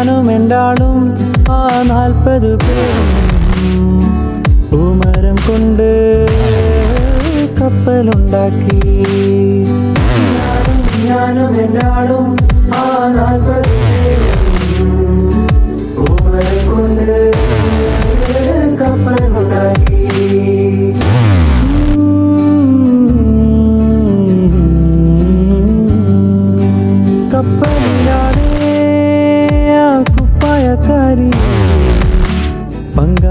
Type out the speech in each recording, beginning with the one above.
ഞാനും എന്താളും ആ നാൽപ്പത് പേരും പൂമരം കൊണ്ട് കപ്പലുണ്ടാക്കി. ഞാനും എന്താളും ആ നാൽപ്പത്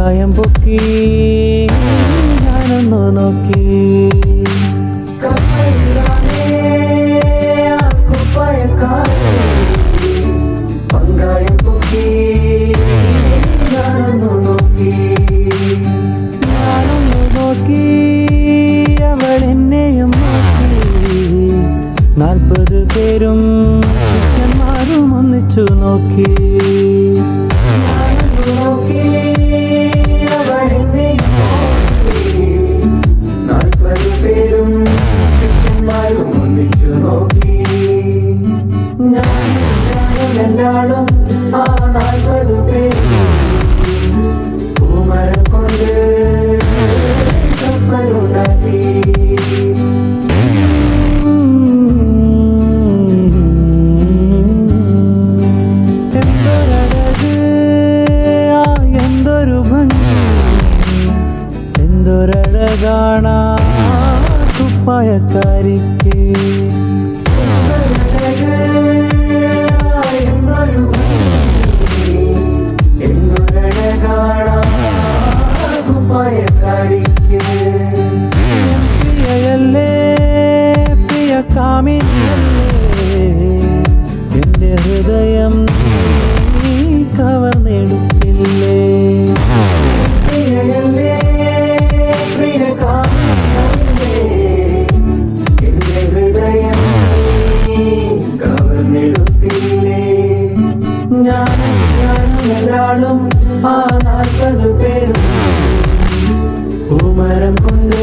കായം പൊക്കി ഞാനൊന്ന് നോക്കി. നാൽപ്പത് പേരും മാറും ഒന്നിച്ചു നോക്കി. എന്തൊരഴകാണ തുപ്പായക്കാരിക്ക്. എല്ലാളും ആ നാൽപ്പത് പേരും പൂമരം കൊണ്ട്